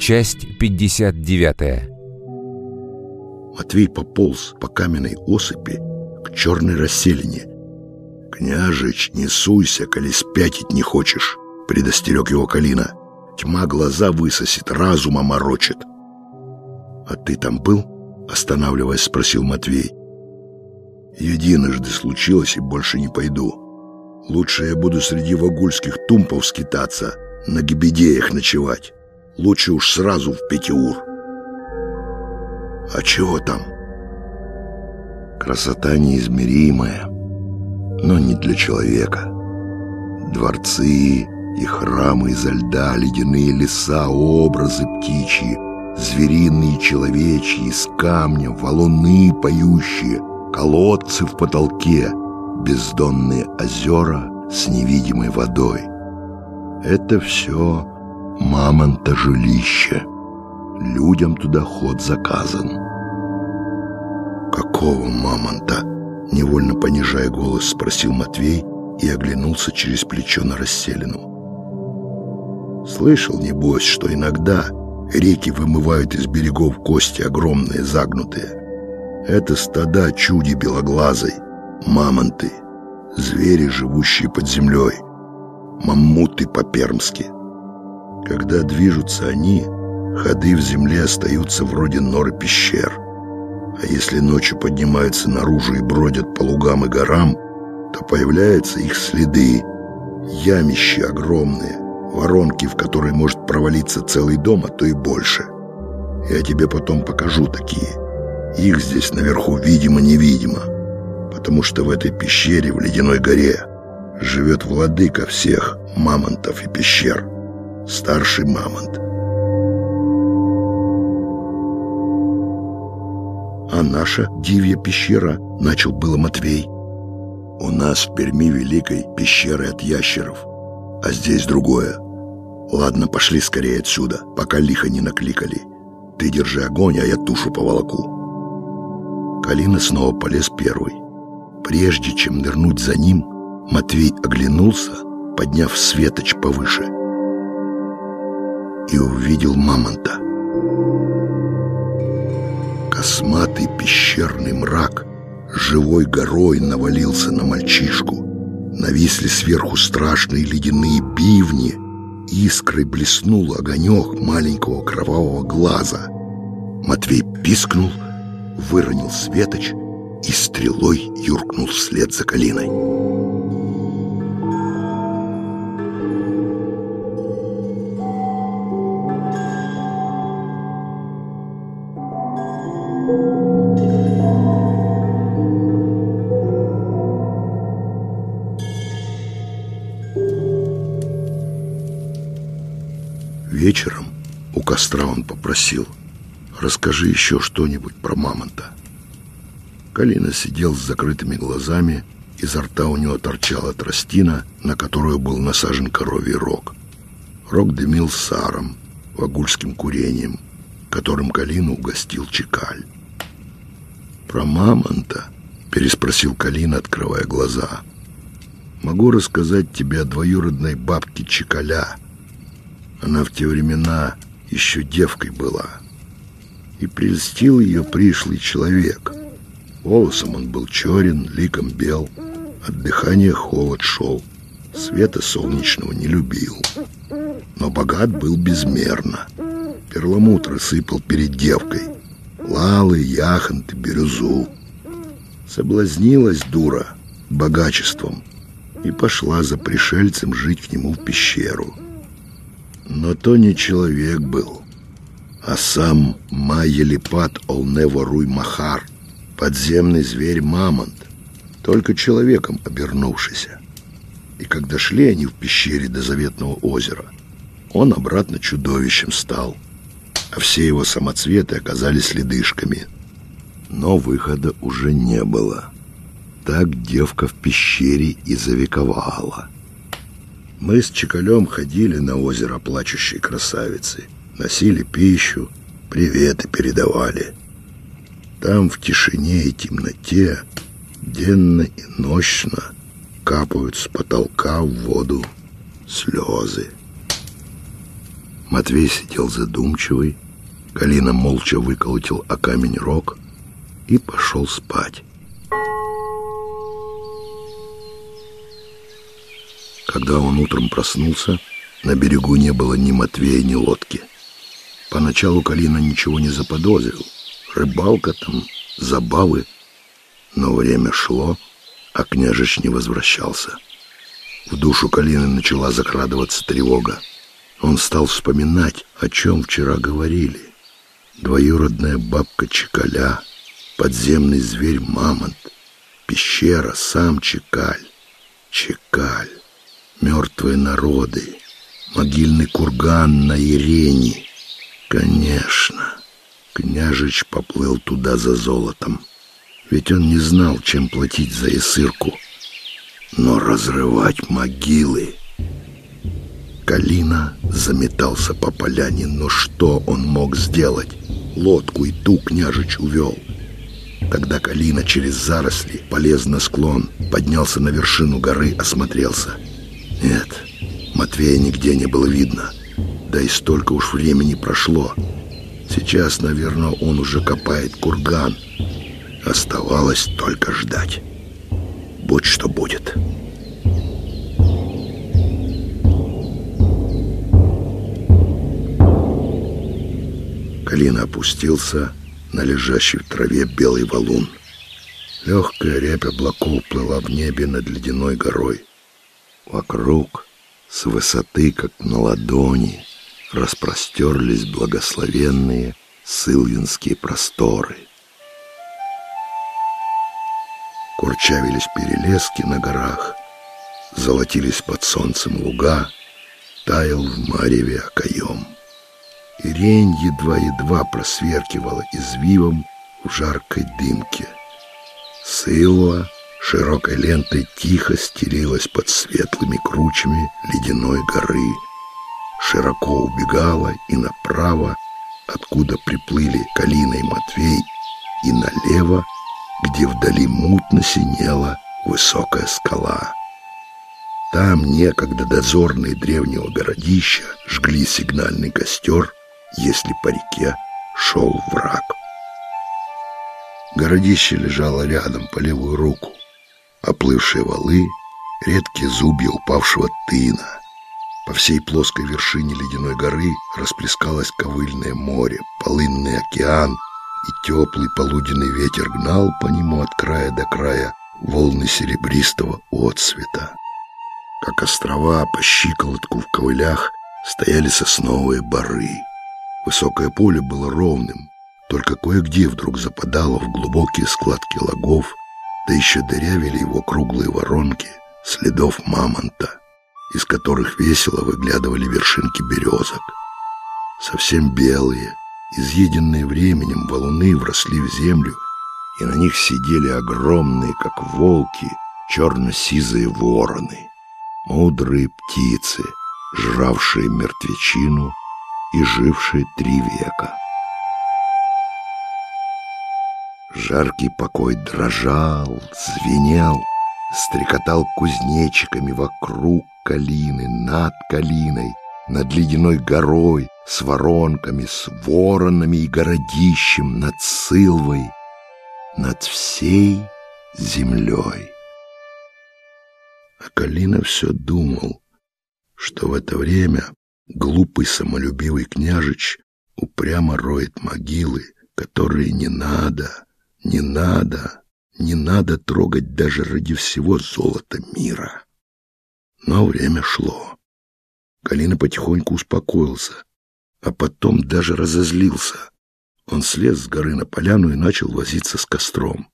Часть 59 Матвей пополз по каменной осыпи к черной расселине. «Княжич, не суйся, коли спятить не хочешь», — предостерег его Калина. «Тьма глаза высосет, разума морочит». «А ты там был?» — останавливаясь, спросил Матвей. «Единожды случилось, и больше не пойду. Лучше я буду среди вагульских тумпов скитаться, на гибедеях ночевать. Лучше уж сразу в Петиур». «А чего там?» «Красота неизмеримая, но не для человека. Дворцы и храмы изо льда, ледяные леса, образы птичьи, звериные человечьи, из камня, валуны поющие, колодцы в потолке, бездонные озера с невидимой водой. Это все мамонта жилище. Людям туда ход заказан. «Какого мамонта?» Невольно понижая голос, спросил Матвей и оглянулся через плечо на расселину. Слышал, небось, что иногда реки вымывают из берегов кости огромные, загнутые. Это стада чуди белоглазой, мамонты, звери, живущие под землей, маммуты по-пермски. Когда движутся они, Ходы в земле остаются вроде норы пещер. А если ночью поднимаются наружу и бродят по лугам и горам, то появляются их следы, ямищи огромные, воронки, в которые может провалиться целый дом, а то и больше. Я тебе потом покажу такие. Их здесь наверху видимо-невидимо, потому что в этой пещере в ледяной горе живет владыка всех мамонтов и пещер, старший мамонт. а наша дивья пещера?» — начал было Матвей. «У нас в Перми великой пещеры от ящеров, а здесь другое. Ладно, пошли скорее отсюда, пока лихо не накликали. Ты держи огонь, а я тушу поволоку». Калина снова полез первый. Прежде чем нырнуть за ним, Матвей оглянулся, подняв светоч повыше, и увидел мамонта. Косматый пещерный мрак живой горой навалился на мальчишку. Нависли сверху страшные ледяные бивни. Искрой блеснул огонек маленького кровавого глаза. Матвей пискнул, выронил светоч и стрелой юркнул вслед за Калиной. Костра он попросил «Расскажи еще что-нибудь про мамонта». Калина сидел с закрытыми глазами, изо рта у него торчала тростина, на которую был насажен коровий рог. Рог дымил саром, вагульским курением, которым Калину угостил Чекаль. «Про мамонта?» — переспросил Калина, открывая глаза. «Могу рассказать тебе о двоюродной бабке Чекаля, она в те времена еще девкой была. И прельстил ее пришлый человек. Волосом он был черен, ликом бел. От дыхания холод шел. Света солнечного не любил. Но богат был безмерно. Перламутр сыпал перед девкой. Лалы, яхонты, бирюзу. Соблазнилась дура богачеством и пошла за пришельцем жить к нему в пещеру. Но то не человек был, а сам Майелипат Олневоруй Махар, подземный зверь-мамонт, только человеком обернувшийся. И когда шли они в пещере до заветного озера, он обратно чудовищем стал, а все его самоцветы оказались ледышками. Но выхода уже не было. Так девка в пещере и завековала — мы с Чекалем ходили на озеро плачущей красавицы, носили пищу, приветы передавали. Там в тишине и темноте денно и ночно капают с потолка в воду слезы. Матвей сидел задумчивый, Калина молча выколотил о камень рог и пошел спать. Когда он утром проснулся, на берегу не было ни Матвея, ни лодки. Поначалу Калина ничего не заподозрил. Рыбалка там, забавы. Но время шло, а княжич не возвращался. В душу Калины начала закрадываться тревога. Он стал вспоминать, о чем вчера говорили. Двоюродная бабка Чекаля, подземный зверь Мамонт, пещера, сам Чекаль, Чекаль мертвые народы, могильный курган на Ирене. Конечно, княжич поплыл туда за золотом, ведь он не знал, чем платить за Исырку. Но разрывать могилы... Калина заметался по поляне, но что он мог сделать? Лодку и ту княжич увел. Тогда Калина через заросли полез на склон, поднялся на вершину горы, осмотрелся — нет, Матвея нигде не было видно. Да и столько уж времени прошло. Сейчас, наверное, он уже копает курган. Оставалось только ждать. Будь что будет. Калина опустился на лежащий в траве белый валун. Легкая рябь облаков плыла в небе над ледяной горой. Вокруг, с высоты, как на ладони, распростерлись благословенные сылвинские просторы. Курчавились перелески на горах, золотились под солнцем луга, таял в мареве окоем. Ирень едва-едва просверкивала извивом в жаркой дымке. Сылва широкой лентой тихо стелилась под светлыми кручами ледяной горы, широко убегала и направо, откуда приплыли Калина и Матвей, и налево, где вдали мутно синела высокая скала. Там некогда дозорные древнего городища жгли сигнальный костер, если по реке шел враг. Городище лежало рядом по левую руку оплывшие валы, редкие зубья упавшего тына. По всей плоской вершине ледяной горы расплескалось ковыльное море, полынный океан, и теплый полуденный ветер гнал по нему от края до края волны серебристого отцвета. Как острова по щиколотку в ковылях стояли сосновые бары. Высокое поле было ровным, только кое-где вдруг западало в глубокие складки лагов, да еще дырявили его круглые воронки следов мамонта, из которых весело выглядывали вершинки березок. Совсем белые, изъеденные временем валуны вросли в землю, и на них сидели огромные, как волки, черно-сизые вороны, мудрые птицы, жравшие мертвечину и жившие три века. Жаркий покой дрожал, звенел, стрекотал кузнечиками вокруг калины, над калиной, над ледяной горой, с воронками, с воронами и городищем, над Сылвой, над всей землей. А Калина все думал, что в это время глупый самолюбивый княжич упрямо роет могилы, которые не надо — не надо, не надо трогать даже ради всего золота мира. Но время шло. Калина потихоньку успокоился, а потом даже разозлился. Он слез с горы на поляну и начал возиться с костром.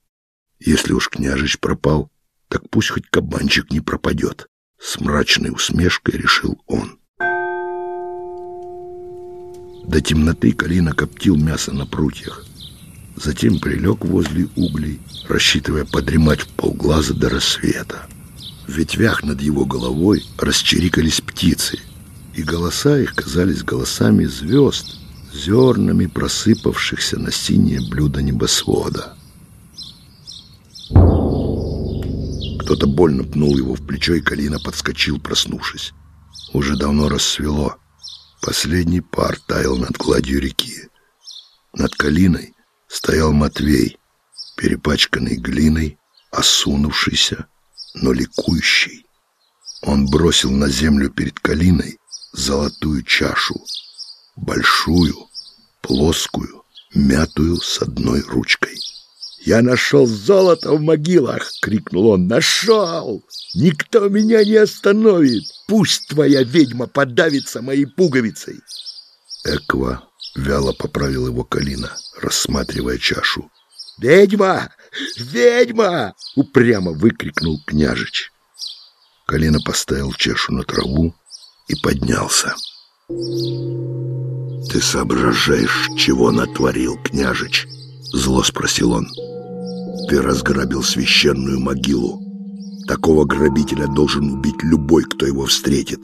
Если уж княжич пропал, так пусть хоть кабанчик не пропадет. С мрачной усмешкой решил он. До темноты Калина коптил мясо на прутьях. Затем прилег возле углей, рассчитывая подремать в полглаза до рассвета. В ветвях над его головой расчирикались птицы, и голоса их казались голосами звезд, зернами просыпавшихся на синее блюдо небосвода. Кто-то больно пнул его в плечо, и Калина подскочил, проснувшись. Уже давно рассвело. Последний пар таял над гладью реки. Над калиной стоял Матвей, перепачканный глиной, осунувшийся, но ликующий. Он бросил на землю перед калиной золотую чашу, большую, плоскую, мятую с одной ручкой. «Я нашел золото в могилах!» — крикнул он. «Нашел! Никто меня не остановит! Пусть твоя ведьма подавится моей пуговицей!» Эква вяло поправил его Калина, рассматривая чашу. «Ведьма! Ведьма!» — упрямо выкрикнул княжич. Калина поставил чашу на траву и поднялся. «Ты соображаешь, чего натворил княжич?» — зло спросил он. Ты разграбил священную могилу. Такого грабителя должен убить любой, кто его встретит.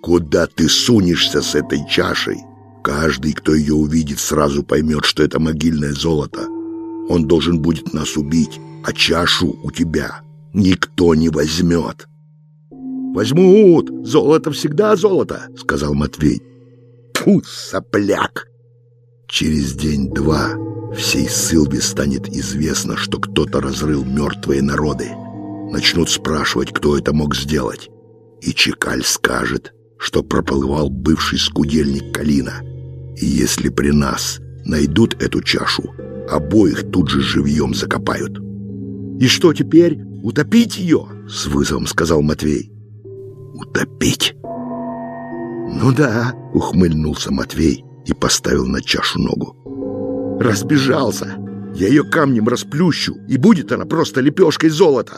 Куда ты сунешься с этой чашей? Каждый, кто ее увидит, сразу поймет, что это могильное золото. Он должен будет нас убить, а чашу у тебя никто не возьмет. «Возьмут! Золото всегда золото!» — сказал Матвей. «Фу, сопляк!» Через день-два Всей Сылбе станет известно, что кто-то разрыл мертвые народы. Начнут спрашивать, кто это мог сделать. И Чекаль скажет, что проплывал бывший скудельник Калина. И если при нас найдут эту чашу, обоих тут же живьем закопают. «И что теперь? Утопить ее?» — с вызовом сказал Матвей. «Утопить?» «Ну да», — ухмыльнулся Матвей и поставил на чашу ногу. Разбежался. Я ее камнем расплющу, и будет она просто лепешкой золота.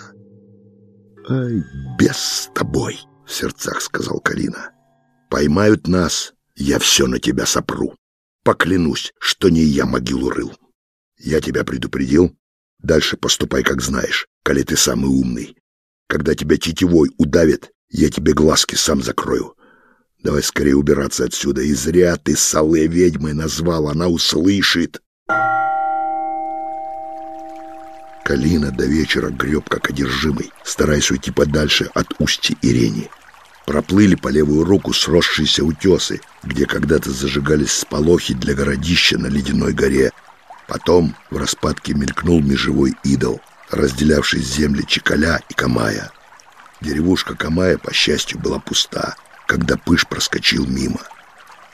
«Ай, без с тобой!» — в сердцах сказал Калина. «Поймают нас, я все на тебя сопру. Поклянусь, что не я могилу рыл. Я тебя предупредил. Дальше поступай, как знаешь, коли ты самый умный. Когда тебя тетевой удавит, я тебе глазки сам закрою. Давай скорее убираться отсюда. И зря ты Сале ведьмой назвал, она услышит. Калина до вечера греб как одержимый, стараясь уйти подальше от устья Ирени. Проплыли по левую руку сросшиеся утесы, где когда-то зажигались сполохи для городища на ледяной горе. Потом в распадке мелькнул межевой идол, разделявший земли Чекаля и Камая. Деревушка Камая, по счастью, была пуста, когда Пыш проскочил мимо.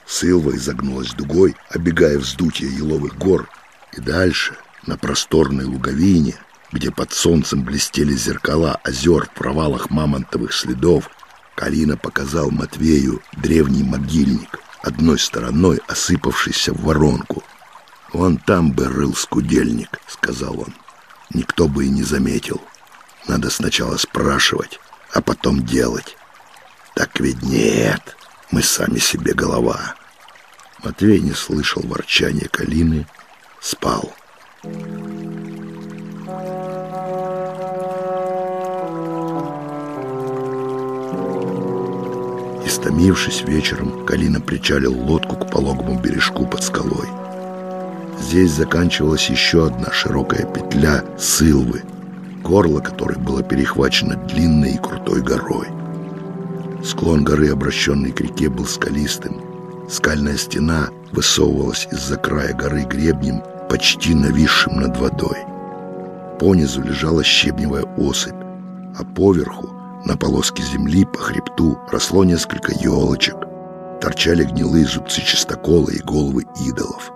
Сылва изогнулась дугой, обегая вздутие еловых гор, и дальше, на просторной луговине, где под солнцем блестели зеркала озер в провалах мамонтовых следов, Калина показал Матвею древний могильник, одной стороной осыпавшийся в воронку. «Вон там бы рыл скудельник», — сказал он. «Никто бы и не заметил. Надо сначала спрашивать, а потом делать. Так ведь нет, мы сами себе голова». Матвей не слышал ворчания Калины, спал. Истомившись вечером, Калина причалил лодку к пологому бережку под скалой. Здесь заканчивалась еще одна широкая петля Сылвы, горло которой было перехвачено длинной и крутой горой. Склон горы, обращенный к реке, был скалистым. Скальная стена высовывалась из-за края горы гребнем, почти нависшим над водой. Понизу лежала щебневая осыпь, а поверху, на полоске земли по хребту, росло несколько елочек. Торчали гнилые зубцы чистокола и головы идолов.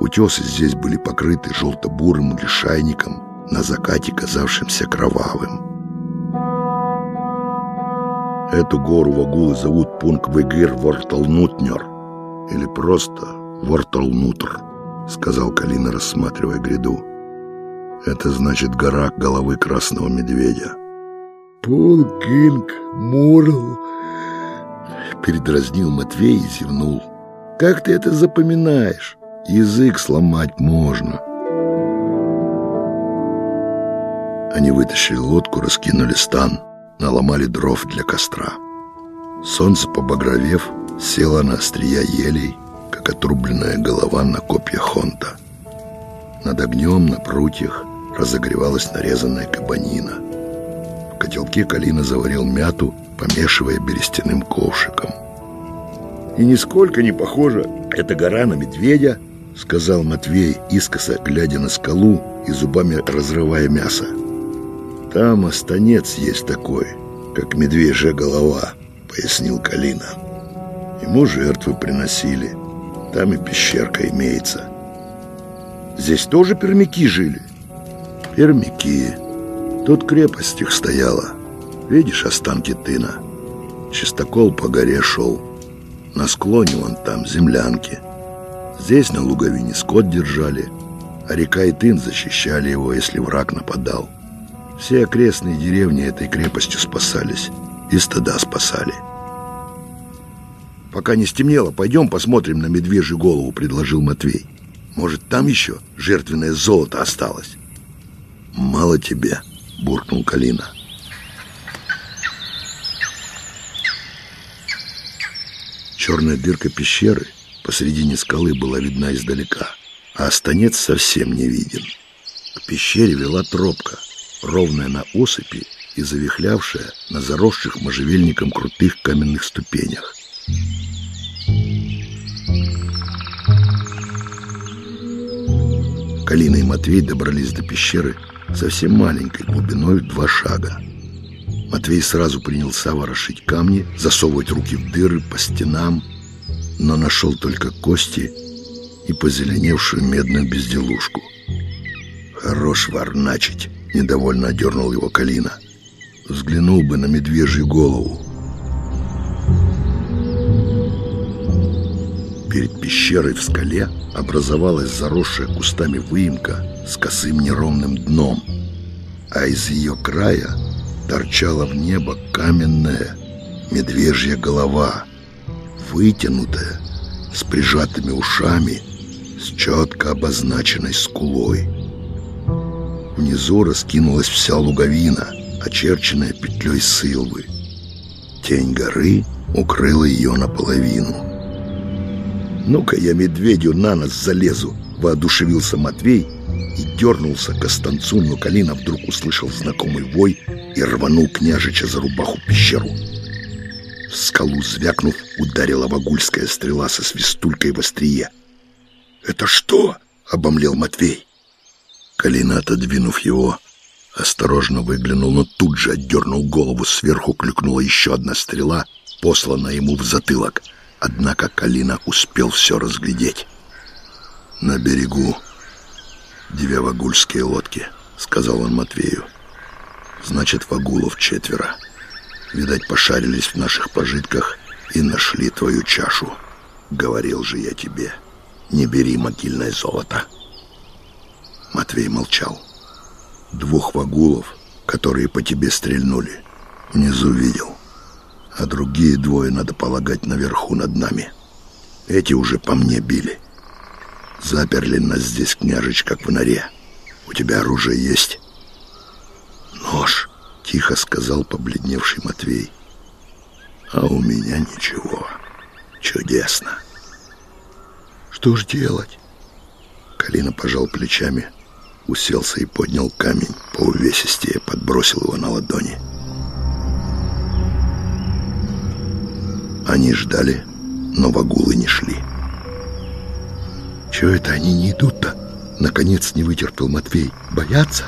Утесы здесь были покрыты желто-бурым лишайником, на закате казавшимся кровавым. Эту гору Вагулы зовут Пунквегир Ворталнутнер, или просто Ворталнутр, сказал Калина, рассматривая гряду. Это значит гора головы красного медведя. Пулкинг Мурл, передразнил Матвей и зевнул. Как ты это запоминаешь? Язык сломать можно. Они вытащили лодку, раскинули стан — наломали дров для костра. Солнце, побагровев, село на острия елей, как отрубленная голова на копья хонта. Над огнем на прутьях разогревалась нарезанная кабанина. Котелке Калина заварил мяту, помешивая берестяным ковшиком. И нисколько не похоже. Это гора на медведя, сказал Матвей, искоса глядя на скалу и зубами разрывая мясо. Там останец есть такой, как медвежья голова, пояснил Калина. Ему жертвы приносили. Там и пещерка имеется. Здесь тоже пермяки жили? Пермяки. Тут крепость их стояла. Видишь останки тына? Чистокол по горе шел. На склоне вон там землянки. Здесь на луговине скот держали, а река и тын защищали его, если враг нападал. Все окрестные деревни этой крепостью спасались и стада спасали. «Пока не стемнело, пойдем посмотрим на медвежью голову», — предложил Матвей. «Может, там еще жертвенное золото осталось?» «Мало тебе», — буркнул Калина. Черная дырка пещеры посредине скалы была видна издалека, а останец совсем не виден. К пещере вела тропка, ровная на осыпи и завихлявшая на заросших можжевельником крутых каменных ступенях. Калина и Матвей добрались до пещеры совсем маленькой, глубиной в два шага. Матвей сразу принялся ворошить камни, засовывать руки в дыры по стенам, но нашел только кости и позеленевшую медную безделушку. «Хорош варначить!» — недовольно одернул его Калина. Взглянул бы на медвежью голову. Перед пещерой в скале образовалась заросшая кустами выемка с косым неровным дном, а из ее края торчала в небо каменная медвежья голова, вытянутая, с прижатыми ушами, с четко обозначенной скулой. Внизу раскинулась вся луговина, очерченная петлей сылвы. Тень горы укрыла ее наполовину. «Ну-ка я медведю на нос залезу!» — воодушевился Матвей и дернулся к останцу, но Калина вдруг услышал знакомый вой и рванул княжича за рубаху пещеру. В скалу звякнув, ударила вагульская стрела со свистулькой в острие. «Это что?» — обомлел Матвей. Калина, отодвинув его, осторожно выглянул, но тут же отдернул голову. Сверху клюкнула еще одна стрела, посланная ему в затылок — Однако Калина успел все разглядеть. «На берегу две вагульские лодки», — сказал он Матвею. «Значит, вагулов четверо. Видать, пошарились в наших пожитках и нашли твою чашу. Говорил же я тебе, не бери могильное золото». Матвей молчал. «Двух вагулов, которые по тебе стрельнули, внизу видел» а другие двое, надо полагать, наверху над нами. Эти уже по мне били. Заперли нас здесь, княжич, как в норе. У тебя оружие есть?» «Нож», — тихо сказал побледневший Матвей. «А у меня ничего. Чудесно». «Что ж делать?» Калина пожал плечами, уселся и поднял камень по увесистее, подбросил его на ладони. Они ждали, но вагулы не шли. «Чего это они не идут-то?» Наконец не вытерпел Матвей. «Боятся?»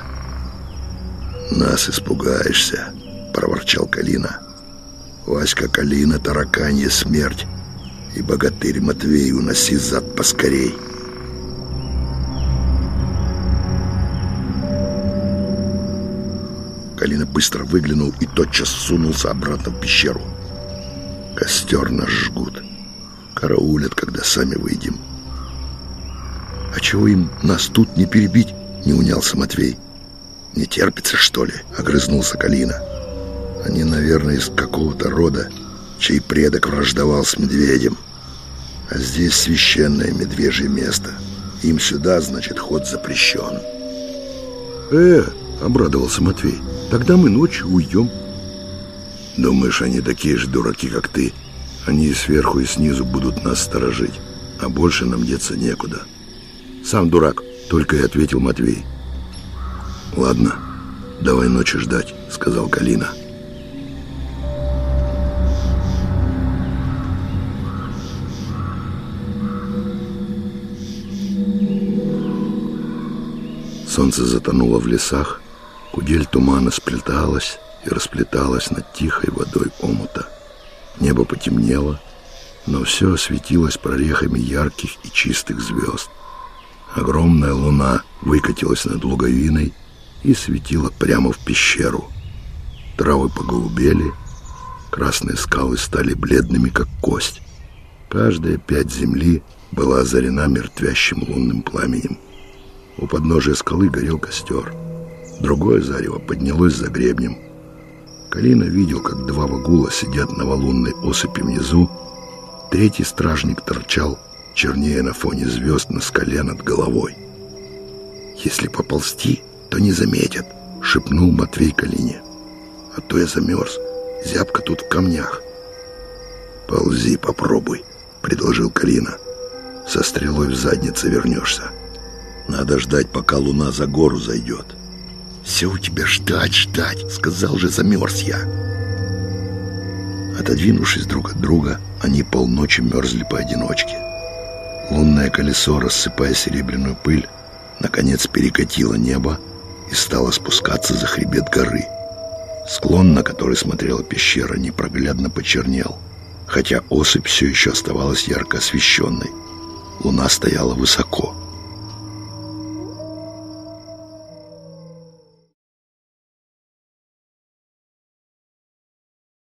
«Нас испугаешься», — проворчал Калина. «Васька Калина, тараканье смерть, и богатырь Матвей уноси зад поскорей». Калина быстро выглянул и тотчас сунулся обратно в пещеру. Костер нас жгут. Караулят, когда сами выйдем. А чего им нас тут не перебить? Не унялся Матвей. Не терпится, что ли? Огрызнулся Калина. Они, наверное, из какого-то рода, чей предок враждовал с медведем. А здесь священное медвежье место. Им сюда, значит, ход запрещен. «Э!» — обрадовался Матвей. «Тогда мы ночью уйдем». Думаешь, они такие же дураки, как ты? Они и сверху, и снизу будут нас сторожить, а больше нам деться некуда. Сам дурак, только и ответил Матвей. Ладно, давай ночи ждать, сказал Калина. Солнце затонуло в лесах, кудель тумана сплеталась, и расплеталась над тихой водой омута. Небо потемнело, но все осветилось прорехами ярких и чистых звезд. Огромная луна выкатилась над луговиной и светила прямо в пещеру. Травы поголубели, красные скалы стали бледными, как кость. Каждая пять земли была озарена мертвящим лунным пламенем. У подножия скалы горел костер. Другое зарево поднялось за гребнем. Калина видел, как два вагула сидят на валунной осыпи внизу. Третий стражник торчал, чернее на фоне звезд на скале над головой. «Если поползти, то не заметят», — шепнул Матвей Калине. «А то я замерз, зябко тут в камнях». «Ползи, попробуй», — предложил Калина. «Со стрелой в заднице вернешься». Надо ждать, пока луна за гору зайдет. Все у тебя ждать, ждать, сказал же, замерз я. Отодвинувшись друг от друга, они полночи мерзли поодиночке. Лунное колесо, рассыпая серебряную пыль, наконец перекатило небо и стало спускаться за хребет горы. Склон, на который смотрела пещера, непроглядно почернел, хотя осыпь все еще оставалась ярко освещенной. Луна стояла высоко —